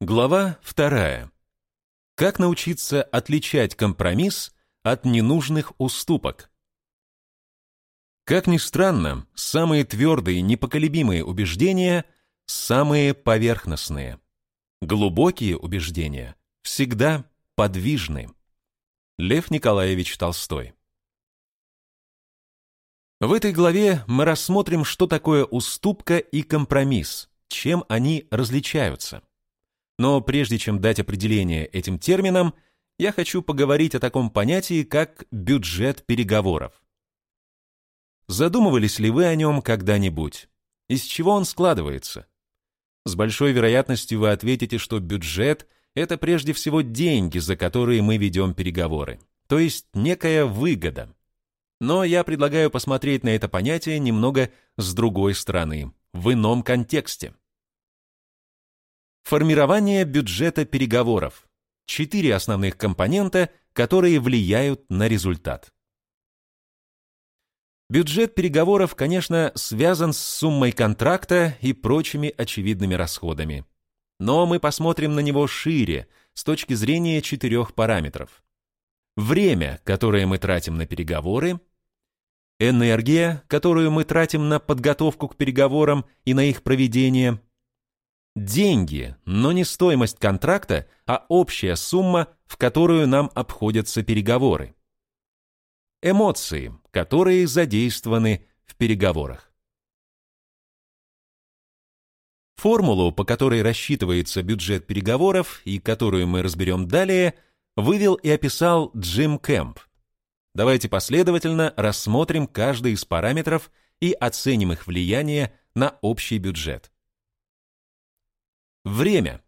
Глава вторая. Как научиться отличать компромисс от ненужных уступок? Как ни странно, самые твердые, непоколебимые убеждения – самые поверхностные. Глубокие убеждения всегда подвижны. Лев Николаевич Толстой. В этой главе мы рассмотрим, что такое уступка и компромисс, чем они различаются. Но прежде чем дать определение этим терминам, я хочу поговорить о таком понятии, как бюджет переговоров. Задумывались ли вы о нем когда-нибудь? Из чего он складывается? С большой вероятностью вы ответите, что бюджет – это прежде всего деньги, за которые мы ведем переговоры, то есть некая выгода. Но я предлагаю посмотреть на это понятие немного с другой стороны, в ином контексте. Формирование бюджета переговоров. Четыре основных компонента, которые влияют на результат. Бюджет переговоров, конечно, связан с суммой контракта и прочими очевидными расходами. Но мы посмотрим на него шире, с точки зрения четырех параметров. Время, которое мы тратим на переговоры, энергия, которую мы тратим на подготовку к переговорам и на их проведение, деньги, но не стоимость контракта, а общая сумма, в которую нам обходятся переговоры. Эмоции, которые задействованы в переговорах. Формулу, по которой рассчитывается бюджет переговоров и которую мы разберем далее, вывел и описал Джим Кэмп. Давайте последовательно рассмотрим каждый из параметров и оценим их влияние на общий бюджет. Время.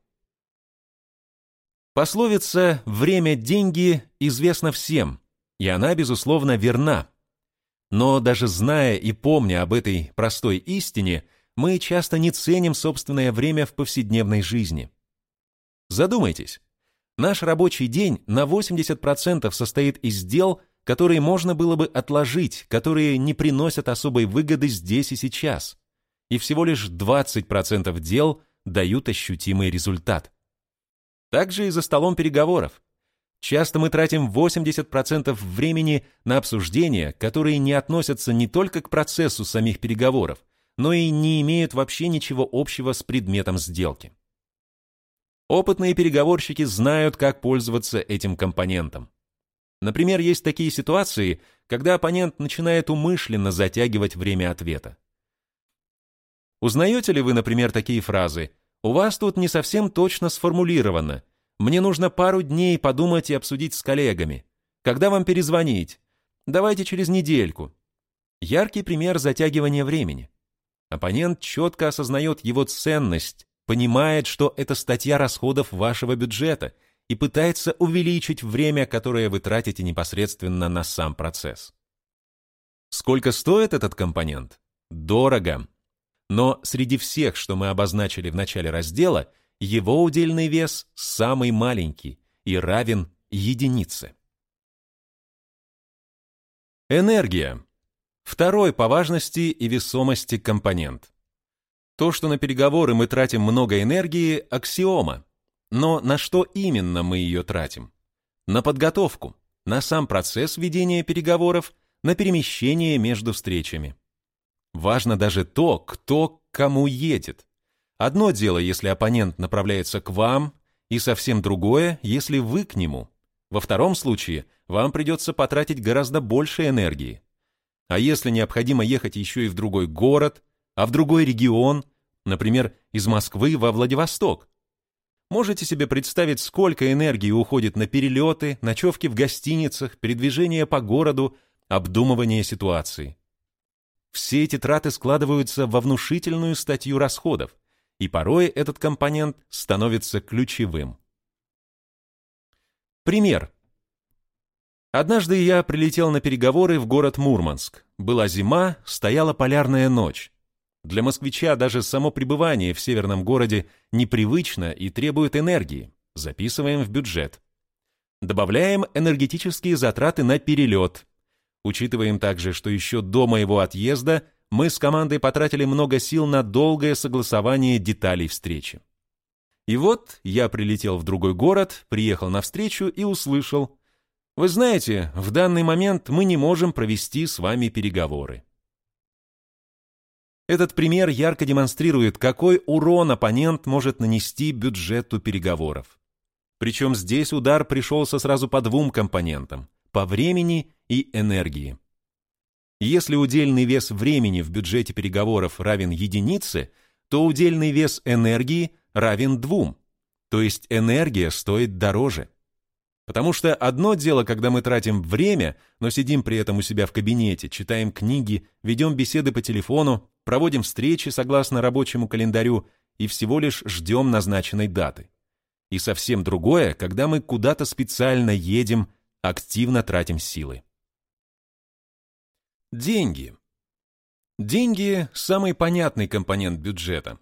Пословица «время – деньги» известна всем, и она, безусловно, верна. Но даже зная и помня об этой простой истине, мы часто не ценим собственное время в повседневной жизни. Задумайтесь, наш рабочий день на 80% состоит из дел, которые можно было бы отложить, которые не приносят особой выгоды здесь и сейчас, и всего лишь 20% дел – дают ощутимый результат. Также и за столом переговоров. Часто мы тратим 80% времени на обсуждения, которые не относятся не только к процессу самих переговоров, но и не имеют вообще ничего общего с предметом сделки. Опытные переговорщики знают, как пользоваться этим компонентом. Например, есть такие ситуации, когда оппонент начинает умышленно затягивать время ответа. Узнаете ли вы, например, такие фразы «У вас тут не совсем точно сформулировано. Мне нужно пару дней подумать и обсудить с коллегами. Когда вам перезвонить? Давайте через недельку». Яркий пример затягивания времени. Оппонент четко осознает его ценность, понимает, что это статья расходов вашего бюджета и пытается увеличить время, которое вы тратите непосредственно на сам процесс. Сколько стоит этот компонент? Дорого, но среди всех, что мы обозначили в начале раздела, его удельный вес самый маленький и равен единице. Энергия. Второй по важности и весомости компонент. То, что на переговоры мы тратим много энергии – аксиома. Но на что именно мы ее тратим? На подготовку, на сам процесс ведения переговоров, на перемещение между встречами. Важно даже то, кто к кому едет. Одно дело, если оппонент направляется к вам, и совсем другое, если вы к нему. Во втором случае вам придется потратить гораздо больше энергии. А если необходимо ехать еще и в другой город, а в другой регион, например, из Москвы во Владивосток, Можете себе представить, сколько энергии уходит на перелеты, ночевки в гостиницах, передвижение по городу, обдумывание ситуации. Все эти траты складываются во внушительную статью расходов, и порой этот компонент становится ключевым. Пример. Однажды я прилетел на переговоры в город Мурманск. Была зима, стояла полярная ночь. Для москвича даже само пребывание в северном городе непривычно и требует энергии. Записываем в бюджет. Добавляем энергетические затраты на перелет, Учитываем также, что еще до моего отъезда мы с командой потратили много сил на долгое согласование деталей встречи. И вот я прилетел в другой город, приехал на встречу и услышал, «Вы знаете, в данный момент мы не можем провести с вами переговоры». Этот пример ярко демонстрирует, какой урон оппонент может нанести бюджету переговоров. Причем здесь удар пришелся сразу по двум компонентам – по времени и энергии. Если удельный вес времени в бюджете переговоров равен единице, то удельный вес энергии равен двум, то есть энергия стоит дороже. Потому что одно дело, когда мы тратим время, но сидим при этом у себя в кабинете, читаем книги, ведем беседы по телефону, проводим встречи согласно рабочему календарю и всего лишь ждем назначенной даты. И совсем другое, когда мы куда-то специально едем, активно тратим силы. Деньги. Деньги – самый понятный компонент бюджета.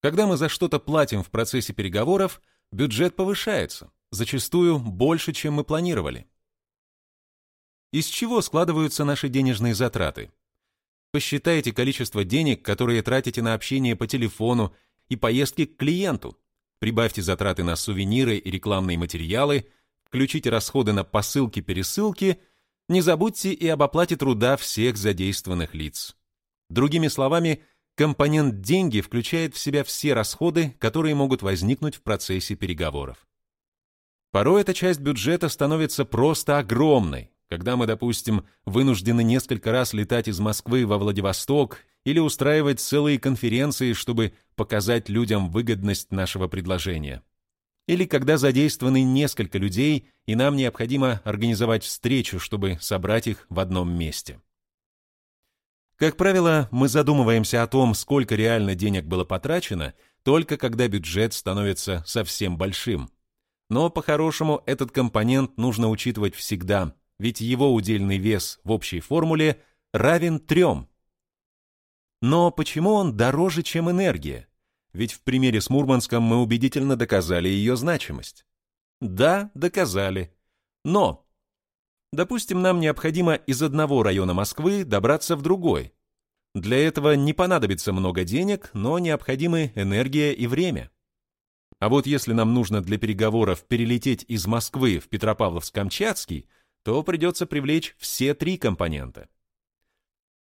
Когда мы за что-то платим в процессе переговоров, бюджет повышается, зачастую больше, чем мы планировали. Из чего складываются наши денежные затраты? Посчитайте количество денег, которые тратите на общение по телефону и поездки к клиенту. Прибавьте затраты на сувениры и рекламные материалы, включите расходы на посылки-пересылки, не забудьте и об оплате труда всех задействованных лиц. Другими словами, компонент «деньги» включает в себя все расходы, которые могут возникнуть в процессе переговоров. Порой эта часть бюджета становится просто огромной, когда мы, допустим, вынуждены несколько раз летать из Москвы во Владивосток или устраивать целые конференции, чтобы показать людям выгодность нашего предложения. Или когда задействованы несколько людей, и нам необходимо организовать встречу, чтобы собрать их в одном месте. Как правило, мы задумываемся о том, сколько реально денег было потрачено, только когда бюджет становится совсем большим. Но, по-хорошему, этот компонент нужно учитывать всегда, ведь его удельный вес в общей формуле равен трем. Но почему он дороже, чем энергия? Ведь в примере с Мурманском мы убедительно доказали ее значимость. Да, доказали. Но, допустим, нам необходимо из одного района Москвы добраться в другой. Для этого не понадобится много денег, но необходимы энергия и время. А вот если нам нужно для переговоров перелететь из Москвы в Петропавловск-Камчатский, то придется привлечь все три компонента.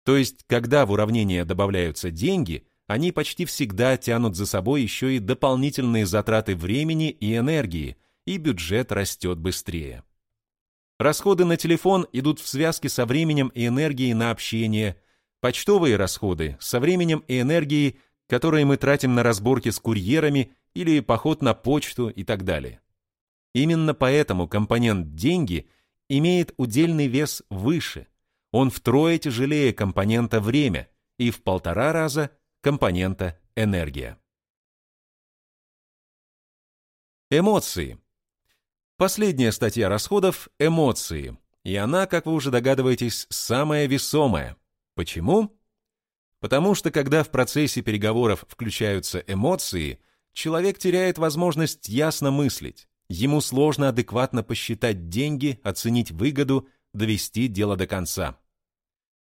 То есть, когда в уравнение добавляются деньги, они почти всегда тянут за собой еще и дополнительные затраты времени и энергии, и бюджет растет быстрее. Расходы на телефон идут в связке со временем и энергией на общение, почтовые расходы со временем и энергией, которые мы тратим на разборки с курьерами или поход на почту и так далее. Именно поэтому компонент «деньги» имеет удельный вес выше. Он втрое тяжелее компонента «время» и в полтора раза компонента «энергия». Эмоции. Последняя статья расходов – эмоции, и она, как вы уже догадываетесь, самая весомая. Почему? Потому что когда в процессе переговоров включаются эмоции – человек теряет возможность ясно мыслить. Ему сложно адекватно посчитать деньги, оценить выгоду, довести дело до конца.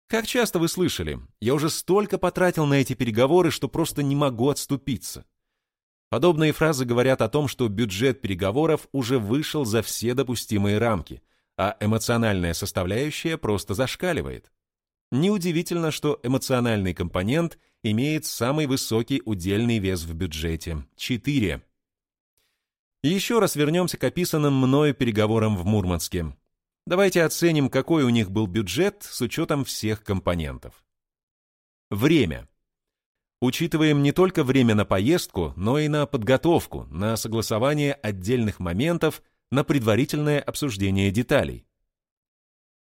Как часто вы слышали, я уже столько потратил на эти переговоры, что просто не могу отступиться. Подобные фразы говорят о том, что бюджет переговоров уже вышел за все допустимые рамки, а эмоциональная составляющая просто зашкаливает. Неудивительно, что эмоциональный компонент имеет самый высокий удельный вес в бюджете – 4. еще раз вернемся к описанным мною переговорам в Мурманске. Давайте оценим, какой у них был бюджет с учетом всех компонентов. Время. Учитываем не только время на поездку, но и на подготовку, на согласование отдельных моментов, на предварительное обсуждение деталей.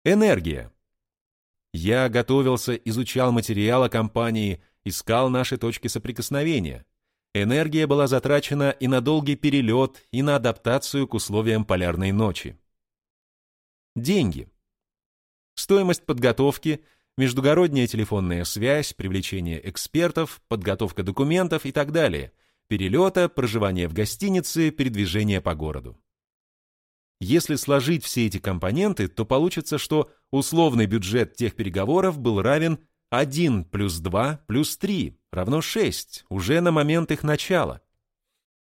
Энергия. Я готовился, изучал материал о компании, искал наши точки соприкосновения. Энергия была затрачена и на долгий перелет, и на адаптацию к условиям полярной ночи. Деньги. Стоимость подготовки, междугородняя телефонная связь, привлечение экспертов, подготовка документов и так далее, перелета, проживание в гостинице, передвижение по городу. Если сложить все эти компоненты, то получится, что условный бюджет тех переговоров был равен 1 плюс 2 плюс 3 равно 6 уже на момент их начала.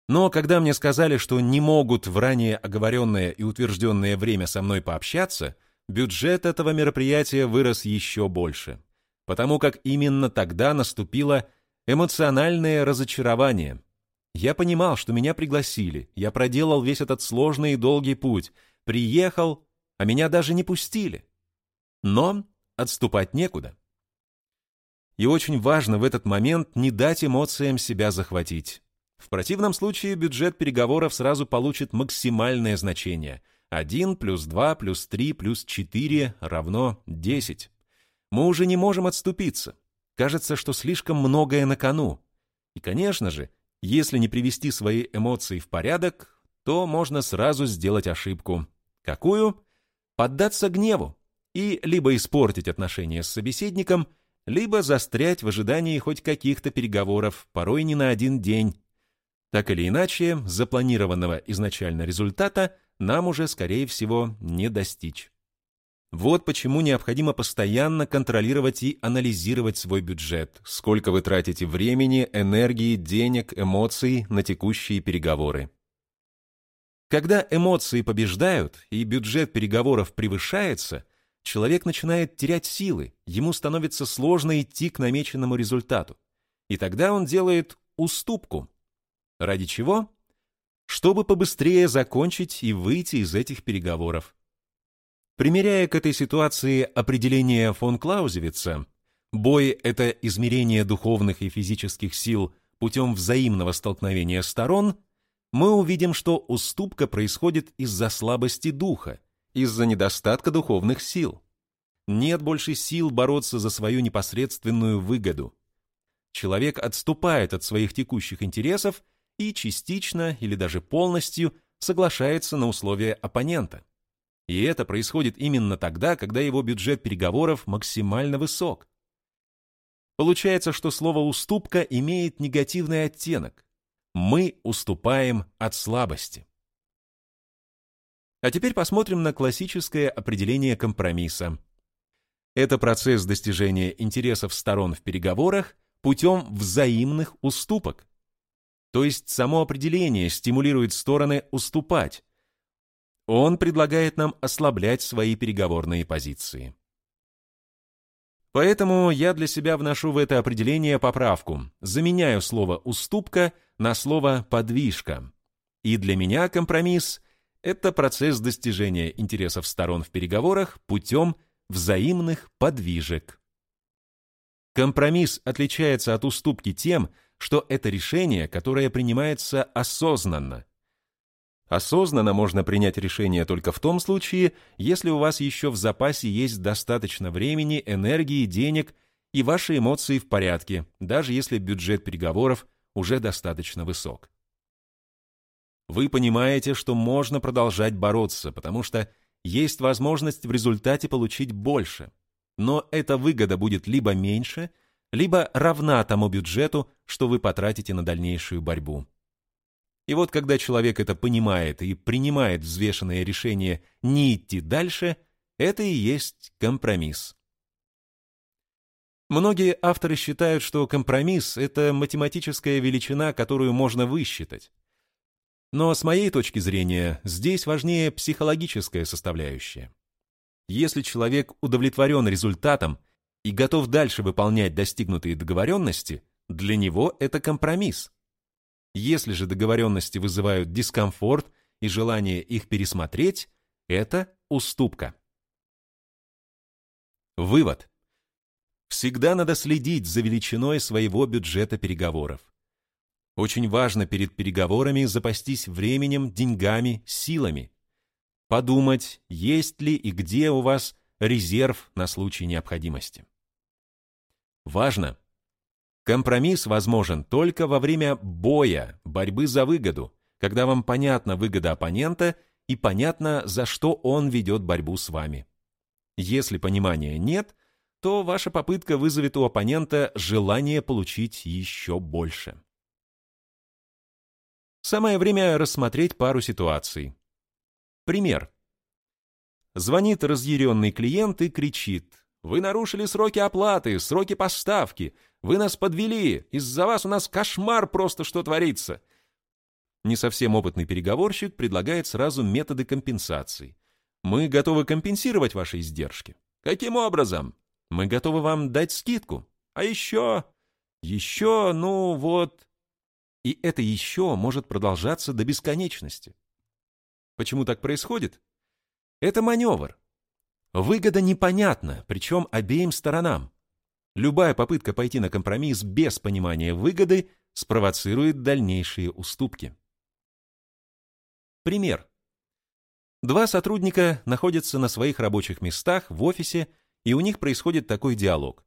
Но когда мне сказали, что не могут в ранее оговоренное и утвержденное время со мной пообщаться, бюджет этого мероприятия вырос еще больше, потому как именно тогда наступило эмоциональное разочарование. Я понимал, что меня пригласили, я проделал весь этот сложный и долгий путь, приехал, а меня даже не пустили. Но отступать некуда. И очень важно в этот момент не дать эмоциям себя захватить. В противном случае бюджет переговоров сразу получит максимальное значение. 1 плюс 2 плюс 3 плюс 4 равно 10. Мы уже не можем отступиться. Кажется, что слишком многое на кону. И, конечно же, если не привести свои эмоции в порядок, то можно сразу сделать ошибку. Какую? Поддаться гневу и либо испортить отношения с собеседником, либо застрять в ожидании хоть каких-то переговоров, порой не на один день. Так или иначе, запланированного изначально результата нам уже, скорее всего, не достичь. Вот почему необходимо постоянно контролировать и анализировать свой бюджет, сколько вы тратите времени, энергии, денег, эмоций на текущие переговоры. Когда эмоции побеждают и бюджет переговоров превышается, человек начинает терять силы, ему становится сложно идти к намеченному результату. И тогда он делает уступку. Ради чего? Чтобы побыстрее закончить и выйти из этих переговоров. Примеряя к этой ситуации определение фон Клаузевица, бой — это измерение духовных и физических сил путем взаимного столкновения сторон, мы увидим, что уступка происходит из-за слабости духа, из-за недостатка духовных сил. Нет больше сил бороться за свою непосредственную выгоду. Человек отступает от своих текущих интересов и частично или даже полностью соглашается на условия оппонента. И это происходит именно тогда, когда его бюджет переговоров максимально высок. Получается, что слово «уступка» имеет негативный оттенок. Мы уступаем от слабости. А теперь посмотрим на классическое определение компромисса. Это процесс достижения интересов сторон в переговорах путем взаимных уступок. То есть само определение стимулирует стороны уступать. Он предлагает нам ослаблять свои переговорные позиции. Поэтому я для себя вношу в это определение поправку, заменяю слово «уступка» на слово «подвижка». И для меня компромисс это процесс достижения интересов сторон в переговорах путем взаимных подвижек. Компромисс отличается от уступки тем, что это решение, которое принимается осознанно. Осознанно можно принять решение только в том случае, если у вас еще в запасе есть достаточно времени, энергии, денег и ваши эмоции в порядке, даже если бюджет переговоров уже достаточно высок. Вы понимаете, что можно продолжать бороться, потому что есть возможность в результате получить больше. Но эта выгода будет либо меньше, либо равна тому бюджету, что вы потратите на дальнейшую борьбу. И вот когда человек это понимает и принимает взвешенное решение не идти дальше, это и есть компромисс. Многие авторы считают, что компромисс — это математическая величина, которую можно высчитать. Но с моей точки зрения, здесь важнее психологическая составляющая. Если человек удовлетворен результатом и готов дальше выполнять достигнутые договоренности, для него это компромисс. Если же договоренности вызывают дискомфорт и желание их пересмотреть, это уступка. Вывод. Всегда надо следить за величиной своего бюджета переговоров. Очень важно перед переговорами запастись временем, деньгами, силами. Подумать, есть ли и где у вас резерв на случай необходимости. Важно. Компромисс возможен только во время боя, борьбы за выгоду, когда вам понятна выгода оппонента и понятно, за что он ведет борьбу с вами. Если понимания нет, то ваша попытка вызовет у оппонента желание получить еще больше. Самое время рассмотреть пару ситуаций. Пример. Звонит разъяренный клиент и кричит. «Вы нарушили сроки оплаты, сроки поставки. Вы нас подвели. Из-за вас у нас кошмар просто что творится». Не совсем опытный переговорщик предлагает сразу методы компенсации. Мы готовы компенсировать ваши издержки. Каким образом? Мы готовы вам дать скидку. А еще... Еще, ну вот... И это еще может продолжаться до бесконечности. Почему так происходит? Это маневр. Выгода непонятна, причем обеим сторонам. Любая попытка пойти на компромисс без понимания выгоды спровоцирует дальнейшие уступки. Пример. Два сотрудника находятся на своих рабочих местах в офисе, и у них происходит такой диалог.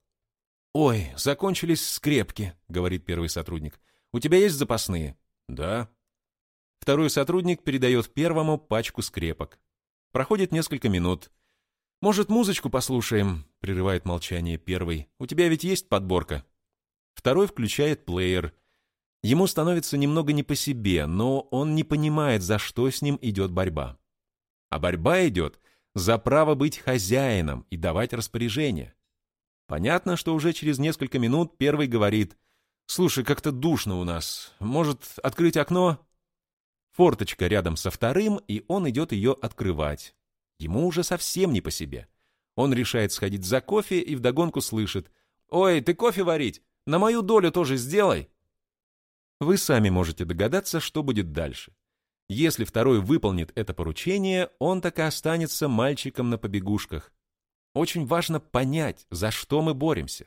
«Ой, закончились скрепки», — говорит первый сотрудник. «У тебя есть запасные?» «Да». Второй сотрудник передает первому пачку скрепок. Проходит несколько минут. «Может, музычку послушаем?» — прерывает молчание первый. «У тебя ведь есть подборка?» Второй включает плеер. Ему становится немного не по себе, но он не понимает, за что с ним идет борьба. А борьба идет за право быть хозяином и давать распоряжение. Понятно, что уже через несколько минут первый говорит «Слушай, как-то душно у нас. Может, открыть окно?» Форточка рядом со вторым, и он идет ее открывать. Ему уже совсем не по себе. Он решает сходить за кофе и вдогонку слышит «Ой, ты кофе варить? На мою долю тоже сделай!» Вы сами можете догадаться, что будет дальше. Если второй выполнит это поручение, он так и останется мальчиком на побегушках. Очень важно понять, за что мы боремся.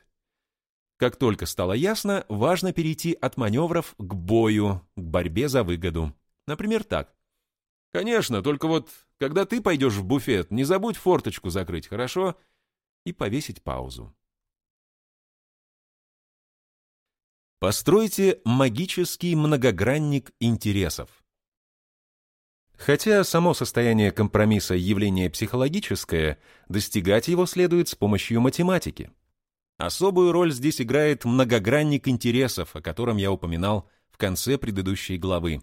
Как только стало ясно, важно перейти от маневров к бою, к борьбе за выгоду. Например, так. «Конечно, только вот, когда ты пойдешь в буфет, не забудь форточку закрыть, хорошо?» И повесить паузу. Постройте магический многогранник интересов. Хотя само состояние компромисса явление психологическое, достигать его следует с помощью математики. Особую роль здесь играет многогранник интересов, о котором я упоминал в конце предыдущей главы.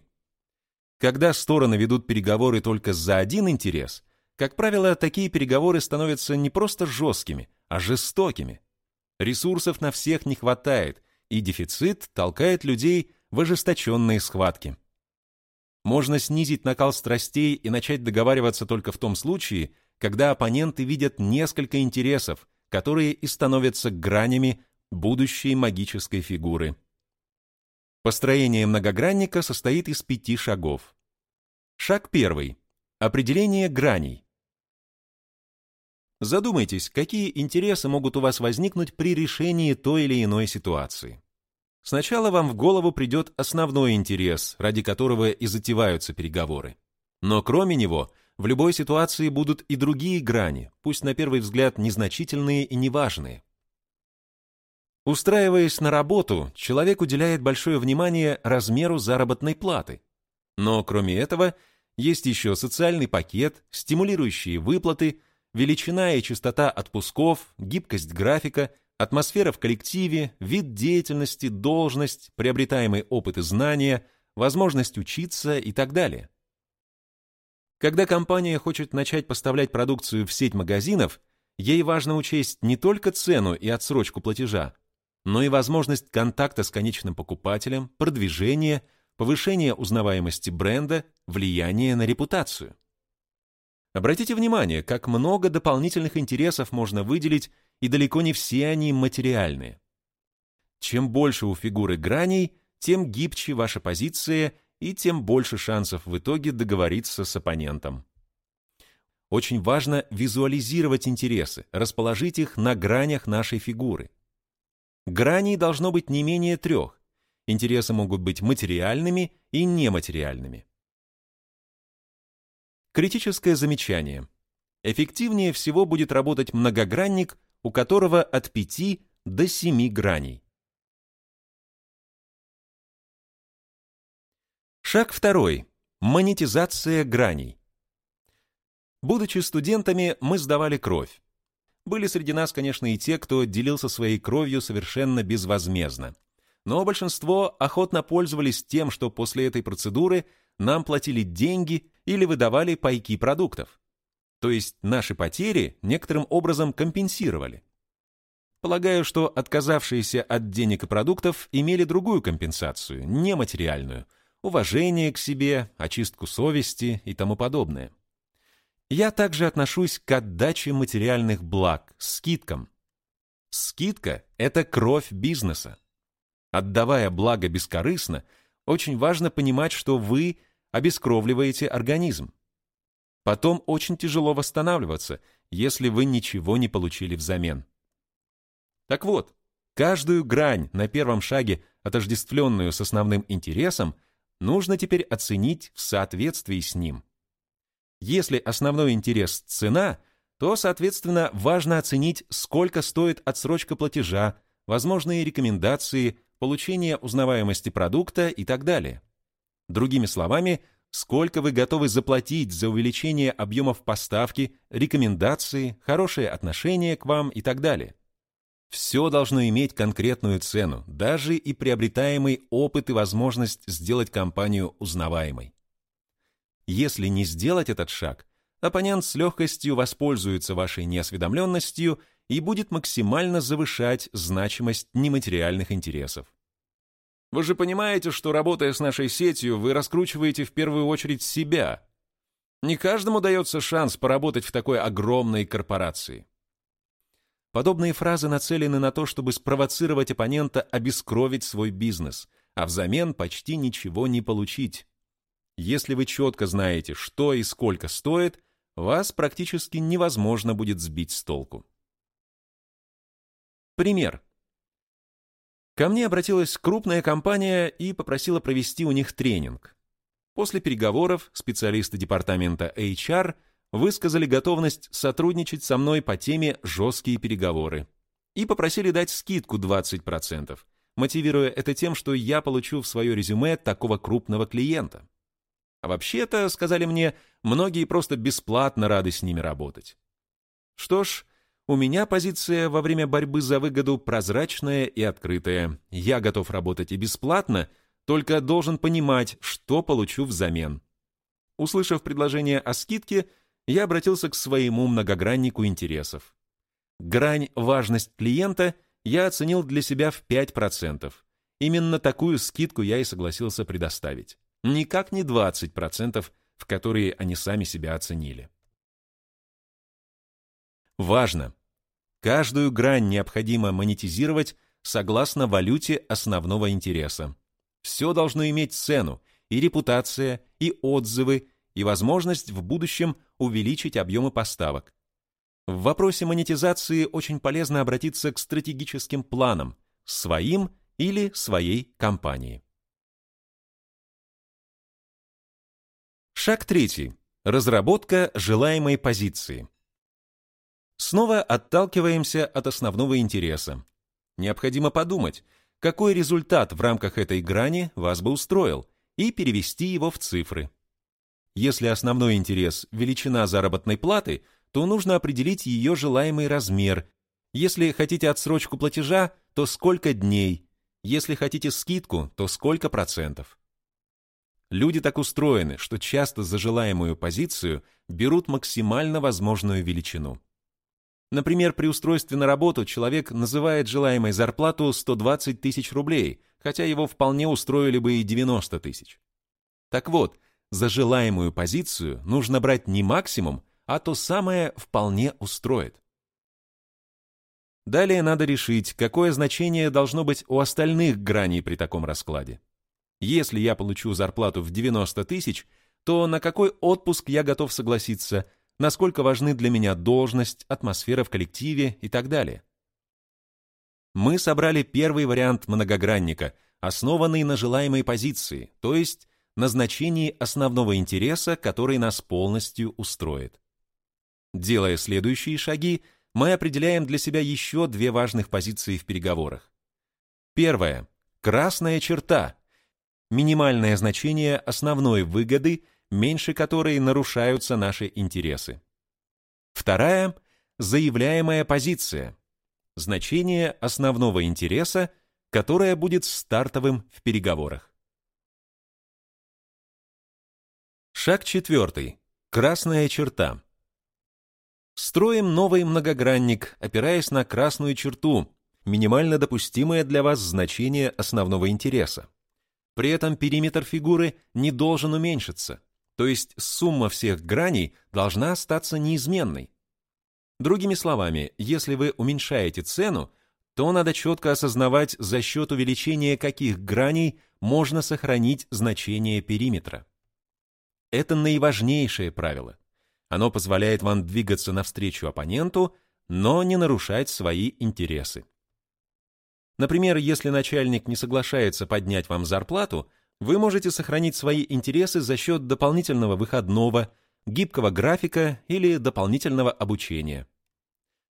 Когда стороны ведут переговоры только за один интерес, как правило, такие переговоры становятся не просто жесткими, а жестокими. Ресурсов на всех не хватает, и дефицит толкает людей в ожесточенные схватки. Можно снизить накал страстей и начать договариваться только в том случае, когда оппоненты видят несколько интересов, которые и становятся гранями будущей магической фигуры. Построение многогранника состоит из пяти шагов. Шаг первый. Определение граней. Задумайтесь, какие интересы могут у вас возникнуть при решении той или иной ситуации. Сначала вам в голову придет основной интерес, ради которого и затеваются переговоры. Но кроме него, в любой ситуации будут и другие грани, пусть на первый взгляд незначительные и неважные. Устраиваясь на работу, человек уделяет большое внимание размеру заработной платы. Но кроме этого, есть еще социальный пакет, стимулирующие выплаты, величина и частота отпусков, гибкость графика, Атмосфера в коллективе, вид деятельности, должность, приобретаемый опыт и знания, возможность учиться и так далее. Когда компания хочет начать поставлять продукцию в сеть магазинов, ей важно учесть не только цену и отсрочку платежа, но и возможность контакта с конечным покупателем, продвижение, повышение узнаваемости бренда, влияние на репутацию. Обратите внимание, как много дополнительных интересов можно выделить и далеко не все они материальные. Чем больше у фигуры граней, тем гибче ваша позиция и тем больше шансов в итоге договориться с оппонентом. Очень важно визуализировать интересы, расположить их на гранях нашей фигуры. Граней должно быть не менее трех. Интересы могут быть материальными и нематериальными. Критическое замечание. Эффективнее всего будет работать многогранник у которого от 5 до 7 граней. Шаг второй. Монетизация граней. Будучи студентами, мы сдавали кровь. Были среди нас, конечно, и те, кто делился своей кровью совершенно безвозмездно. Но большинство охотно пользовались тем, что после этой процедуры нам платили деньги или выдавали пайки продуктов. То есть наши потери некоторым образом компенсировали. Полагаю, что отказавшиеся от денег и продуктов имели другую компенсацию, нематериальную, уважение к себе, очистку совести и тому подобное. Я также отношусь к отдаче материальных благ, скидкам. Скидка – это кровь бизнеса. Отдавая благо бескорыстно, очень важно понимать, что вы обескровливаете организм. Потом очень тяжело восстанавливаться, если вы ничего не получили взамен. Так вот, каждую грань на первом шаге, отождествленную с основным интересом, нужно теперь оценить в соответствии с ним. Если основной интерес – цена, то, соответственно, важно оценить, сколько стоит отсрочка платежа, возможные рекомендации, получение узнаваемости продукта и так далее. Другими словами, сколько вы готовы заплатить за увеличение объемов поставки, рекомендации, хорошее отношение к вам и так далее. Все должно иметь конкретную цену, даже и приобретаемый опыт и возможность сделать компанию узнаваемой. Если не сделать этот шаг, оппонент с легкостью воспользуется вашей неосведомленностью и будет максимально завышать значимость нематериальных интересов. Вы же понимаете, что работая с нашей сетью, вы раскручиваете в первую очередь себя. Не каждому дается шанс поработать в такой огромной корпорации. Подобные фразы нацелены на то, чтобы спровоцировать оппонента обескровить свой бизнес, а взамен почти ничего не получить. Если вы четко знаете, что и сколько стоит, вас практически невозможно будет сбить с толку. Пример. Ко мне обратилась крупная компания и попросила провести у них тренинг. После переговоров специалисты департамента HR высказали готовность сотрудничать со мной по теме «жесткие переговоры» и попросили дать скидку 20%, мотивируя это тем, что я получу в свое резюме такого крупного клиента. А вообще-то, сказали мне, многие просто бесплатно рады с ними работать. Что ж, у меня позиция во время борьбы за выгоду прозрачная и открытая. Я готов работать и бесплатно, только должен понимать, что получу взамен. Услышав предложение о скидке, я обратился к своему многограннику интересов. Грань «важность клиента» я оценил для себя в 5%. Именно такую скидку я и согласился предоставить никак не 20%, в которые они сами себя оценили. Важно! Каждую грань необходимо монетизировать согласно валюте основного интереса. Все должно иметь цену, и репутация, и отзывы, и возможность в будущем увеличить объемы поставок. В вопросе монетизации очень полезно обратиться к стратегическим планам, своим или своей компании. Шаг третий. Разработка желаемой позиции. Снова отталкиваемся от основного интереса. Необходимо подумать, какой результат в рамках этой грани вас бы устроил, и перевести его в цифры. Если основной интерес – величина заработной платы, то нужно определить ее желаемый размер. Если хотите отсрочку платежа, то сколько дней. Если хотите скидку, то сколько процентов. Люди так устроены, что часто за желаемую позицию берут максимально возможную величину. Например, при устройстве на работу человек называет желаемой зарплату 120 тысяч рублей, хотя его вполне устроили бы и 90 тысяч. Так вот, за желаемую позицию нужно брать не максимум, а то самое вполне устроит. Далее надо решить, какое значение должно быть у остальных граней при таком раскладе. Если я получу зарплату в 90 тысяч, то на какой отпуск я готов согласиться, насколько важны для меня должность, атмосфера в коллективе и так далее. Мы собрали первый вариант многогранника, основанный на желаемой позиции, то есть назначении основного интереса, который нас полностью устроит. Делая следующие шаги, мы определяем для себя еще две важных позиции в переговорах. Первая – красная черта, минимальное значение основной выгоды, меньше которой нарушаются наши интересы. Вторая – заявляемая позиция, значение основного интереса, которое будет стартовым в переговорах. Шаг четвертый. Красная черта. Строим новый многогранник, опираясь на красную черту, минимально допустимое для вас значение основного интереса. При этом периметр фигуры не должен уменьшиться, то есть сумма всех граней должна остаться неизменной. Другими словами, если вы уменьшаете цену, то надо четко осознавать, за счет увеличения каких граней можно сохранить значение периметра. Это наиважнейшее правило. Оно позволяет вам двигаться навстречу оппоненту, но не нарушать свои интересы. Например, если начальник не соглашается поднять вам зарплату, вы можете сохранить свои интересы за счет дополнительного выходного, гибкого графика или дополнительного обучения.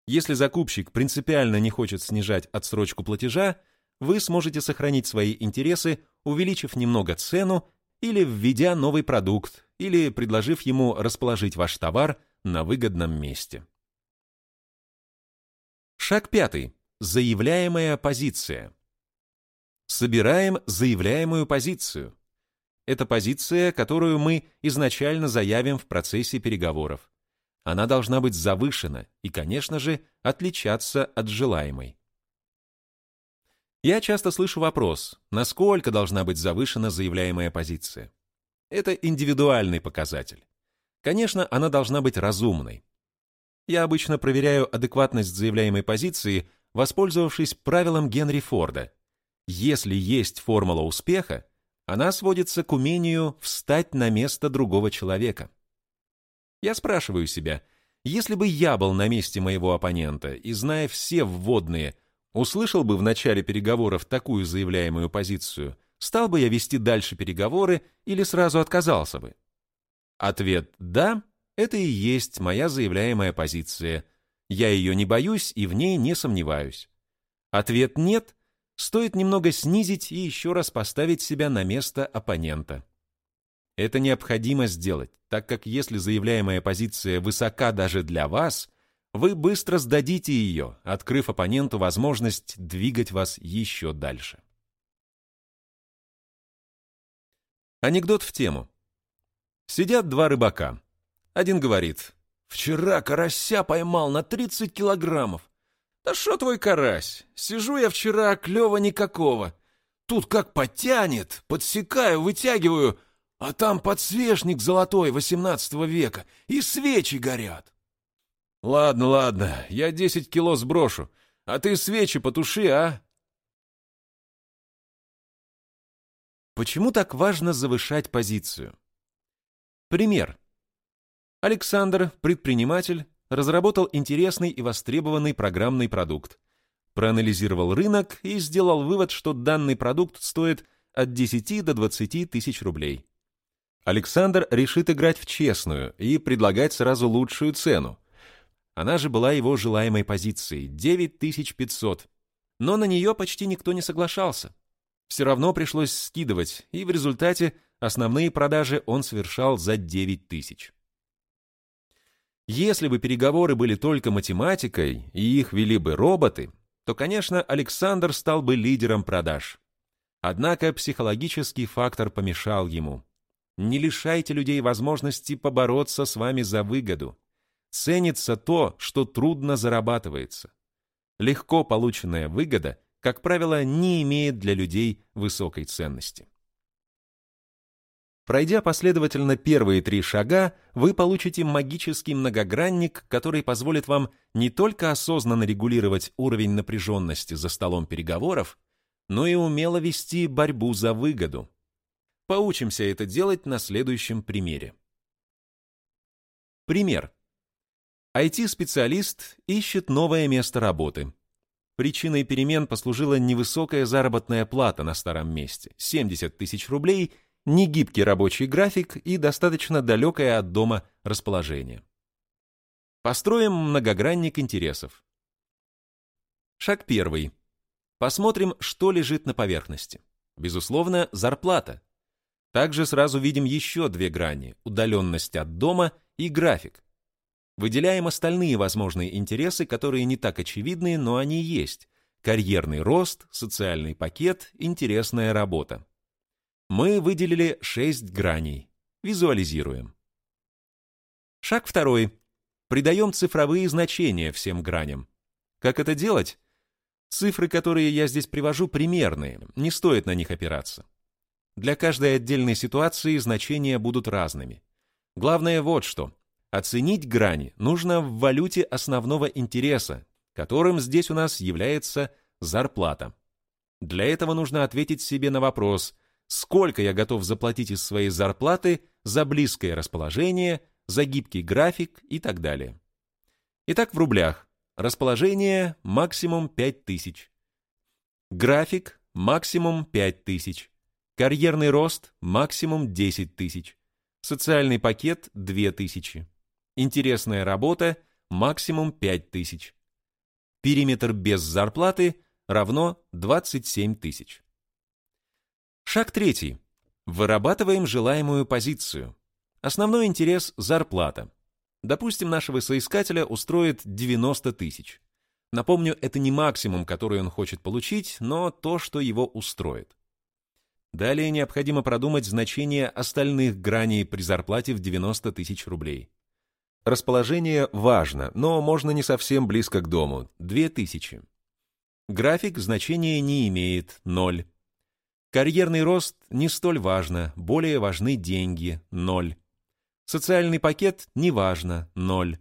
Если закупщик принципиально не хочет снижать отсрочку платежа, вы сможете сохранить свои интересы, увеличив немного цену или введя новый продукт, или предложив ему расположить ваш товар на выгодном месте. Шаг пятый. Заявляемая позиция. Собираем заявляемую позицию. Это позиция, которую мы изначально заявим в процессе переговоров. Она должна быть завышена и, конечно же, отличаться от желаемой. Я часто слышу вопрос, насколько должна быть завышена заявляемая позиция. Это индивидуальный показатель. Конечно, она должна быть разумной. Я обычно проверяю адекватность заявляемой позиции, воспользовавшись правилом Генри Форда. Если есть формула успеха, она сводится к умению встать на место другого человека. Я спрашиваю себя, если бы я был на месте моего оппонента и, зная все вводные, услышал бы в начале переговоров такую заявляемую позицию, стал бы я вести дальше переговоры или сразу отказался бы? Ответ «да» — это и есть моя заявляемая позиция. Я ее не боюсь и в ней не сомневаюсь. Ответ «нет» стоит немного снизить и еще раз поставить себя на место оппонента. Это необходимо сделать, так как если заявляемая позиция высока даже для вас, вы быстро сдадите ее, открыв оппоненту возможность двигать вас еще дальше. Анекдот в тему. Сидят два рыбака. Один говорит, «Вчера карася поймал на 30 килограммов. Да шо твой карась? Сижу я вчера, а клёва никакого. Тут как потянет, подсекаю, вытягиваю, а там подсвечник золотой XVIII века, и свечи горят. Ладно, ладно, я 10 кило сброшу, а ты свечи потуши, а? Почему так важно завышать позицию? Пример. Александр, предприниматель, разработал интересный и востребованный программный продукт, проанализировал рынок и сделал вывод, что данный продукт стоит от 10 до 20 тысяч рублей. Александр решит играть в честную и предлагать сразу лучшую цену. Она же была его желаемой позицией – 9500. Но на нее почти никто не соглашался. Все равно пришлось скидывать, и в результате основные продажи он совершал за 9000. Если бы переговоры были только математикой, и их вели бы роботы, то, конечно, Александр стал бы лидером продаж. Однако психологический фактор помешал ему. Не лишайте людей возможности побороться с вами за выгоду. Ценится то, что трудно зарабатывается. Легко полученная выгода, как правило, не имеет для людей высокой ценности. Пройдя последовательно первые три шага, вы получите магический многогранник, который позволит вам не только осознанно регулировать уровень напряженности за столом переговоров, но и умело вести борьбу за выгоду. Поучимся это делать на следующем примере. Пример. IT-специалист ищет новое место работы. Причиной перемен послужила невысокая заработная плата на старом месте – 70 тысяч рублей, негибкий рабочий график и достаточно далекое от дома расположение. Построим многогранник интересов. Шаг первый. Посмотрим, что лежит на поверхности. Безусловно, зарплата. Также сразу видим еще две грани – удаленность от дома и график. Выделяем остальные возможные интересы, которые не так очевидны, но они есть. Карьерный рост, социальный пакет, интересная работа. Мы выделили шесть граней. Визуализируем. Шаг второй. Придаем цифровые значения всем граням. Как это делать? Цифры, которые я здесь привожу, примерные, не стоит на них опираться. Для каждой отдельной ситуации значения будут разными. Главное вот что. Оценить грани нужно в валюте основного интереса, которым здесь у нас является зарплата. Для этого нужно ответить себе на вопрос, сколько я готов заплатить из своей зарплаты за близкое расположение, за гибкий график и так далее. Итак, в рублях. Расположение максимум 5000. График максимум 5000. Карьерный рост максимум 10 тысяч. Социальный пакет 2000. Интересная работа максимум 5000. Периметр без зарплаты равно 27 тысяч. Шаг третий. Вырабатываем желаемую позицию. Основной интерес – зарплата. Допустим, нашего соискателя устроит 90 тысяч. Напомню, это не максимум, который он хочет получить, но то, что его устроит. Далее необходимо продумать значение остальных граней при зарплате в 90 тысяч рублей. Расположение важно, но можно не совсем близко к дому – 2000. График значения не имеет – 0. Карьерный рост не столь важно, более важны деньги – 0. Социальный пакет не важно – 0.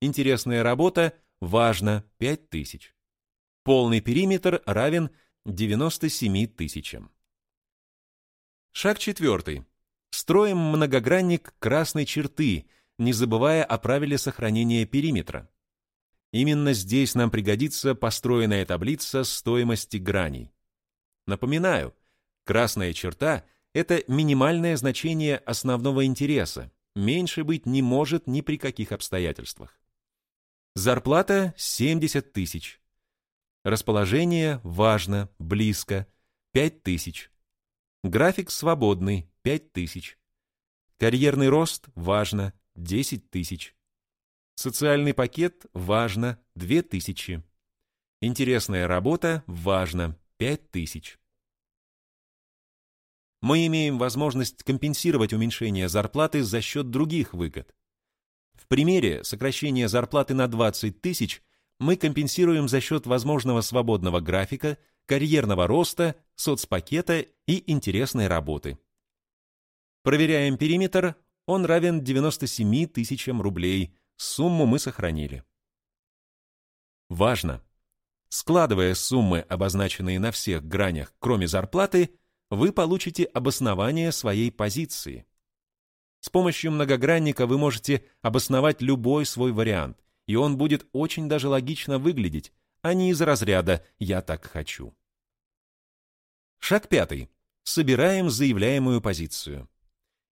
Интересная работа – важно – 5000. Полный периметр равен 97 тысячам. Шаг четвертый. Строим многогранник красной черты, не забывая о правиле сохранения периметра. Именно здесь нам пригодится построенная таблица стоимости граней. Напоминаю, красная черта – это минимальное значение основного интереса, меньше быть не может ни при каких обстоятельствах. Зарплата – 70 тысяч. Расположение – важно, близко, 5 тысяч. График свободный – 5000. Карьерный рост – важно – 10 тысяч. Социальный пакет – важно – 2000. Интересная работа – важно – 5000. Мы имеем возможность компенсировать уменьшение зарплаты за счет других выгод. В примере сокращения зарплаты на 20 тысяч мы компенсируем за счет возможного свободного графика – карьерного роста, соцпакета и интересной работы. Проверяем периметр, он равен 97 тысячам рублей, сумму мы сохранили. Важно! Складывая суммы, обозначенные на всех гранях, кроме зарплаты, вы получите обоснование своей позиции. С помощью многогранника вы можете обосновать любой свой вариант, и он будет очень даже логично выглядеть, а не из разряда «я так хочу». Шаг пятый. Собираем заявляемую позицию.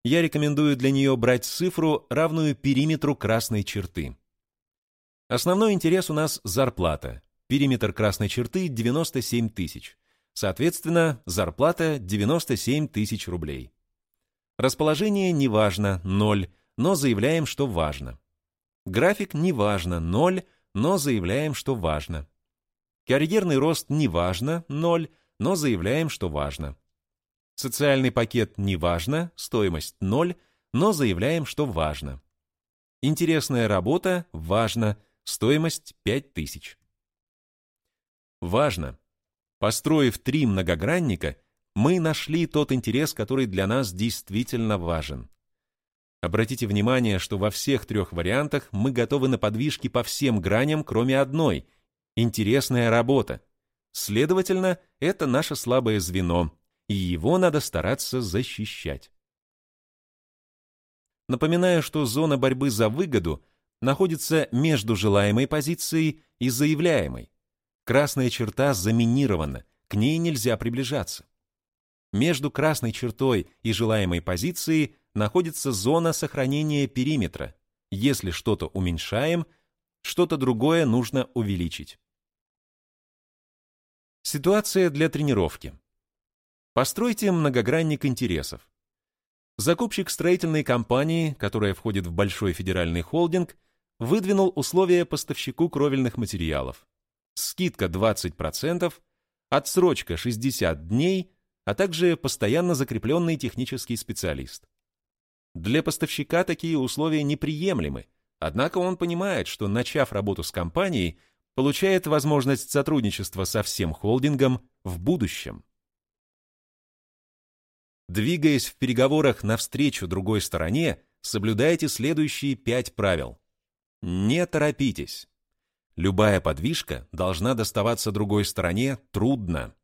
Я рекомендую для нее брать цифру, равную периметру красной черты. Основной интерес у нас зарплата. Периметр красной черты 97 тысяч. Соответственно, зарплата 97 тысяч рублей. Расположение не важно, 0, но заявляем, что важно. График не важно, 0, но заявляем, что важно. Карьерный рост не важно, 0, но заявляем, что важно. Социальный пакет не важно, стоимость 0, но заявляем, что важно. Интересная работа важно, стоимость 5000. Важно. Построив три многогранника, мы нашли тот интерес, который для нас действительно важен. Обратите внимание, что во всех трех вариантах мы готовы на подвижки по всем граням, кроме одной – интересная работа. Следовательно, это наше слабое звено, и его надо стараться защищать. Напоминаю, что зона борьбы за выгоду находится между желаемой позицией и заявляемой. Красная черта заминирована, к ней нельзя приближаться. Между красной чертой и желаемой позицией находится зона сохранения периметра. Если что-то уменьшаем, что-то другое нужно увеличить. Ситуация для тренировки. Постройте многогранник интересов. Закупщик строительной компании, которая входит в большой федеральный холдинг, выдвинул условия поставщику кровельных материалов. Скидка 20%, отсрочка 60 дней, а также постоянно закрепленный технический специалист. Для поставщика такие условия неприемлемы, однако он понимает, что, начав работу с компанией, получает возможность сотрудничества со всем холдингом в будущем. Двигаясь в переговорах навстречу другой стороне, соблюдайте следующие пять правил. Не торопитесь. Любая подвижка должна доставаться другой стороне трудно.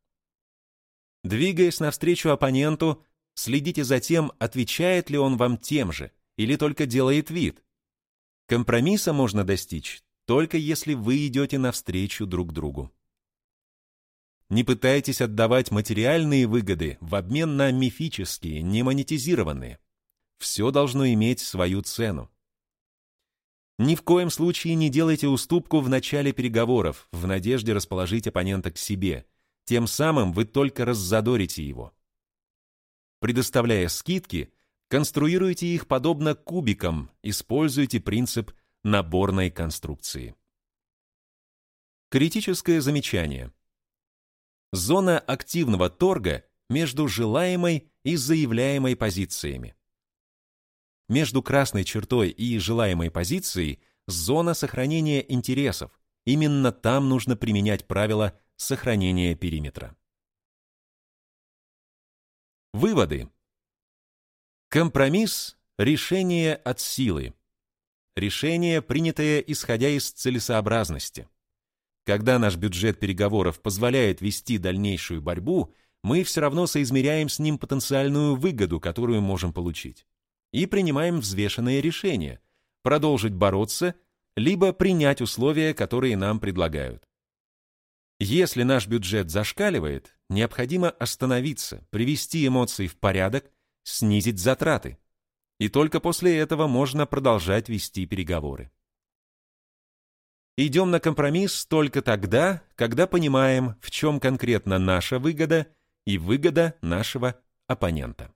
Двигаясь навстречу оппоненту, следите за тем, отвечает ли он вам тем же или только делает вид. Компромисса можно достичь только если вы идете навстречу друг другу. Не пытайтесь отдавать материальные выгоды в обмен на мифические, не монетизированные. Все должно иметь свою цену. Ни в коем случае не делайте уступку в начале переговоров в надежде расположить оппонента к себе. Тем самым вы только раззадорите его. Предоставляя скидки, конструируйте их подобно кубикам, используйте принцип наборной конструкции. Критическое замечание. Зона активного торга между желаемой и заявляемой позициями. Между красной чертой и желаемой позицией зона сохранения интересов. Именно там нужно применять правило сохранения периметра. Выводы. Компромисс – решение от силы. Решение, принятое исходя из целесообразности. Когда наш бюджет переговоров позволяет вести дальнейшую борьбу, мы все равно соизмеряем с ним потенциальную выгоду, которую можем получить. И принимаем взвешенное решение – продолжить бороться, либо принять условия, которые нам предлагают. Если наш бюджет зашкаливает, необходимо остановиться, привести эмоции в порядок, снизить затраты. И только после этого можно продолжать вести переговоры. Идем на компромисс только тогда, когда понимаем, в чем конкретно наша выгода и выгода нашего оппонента.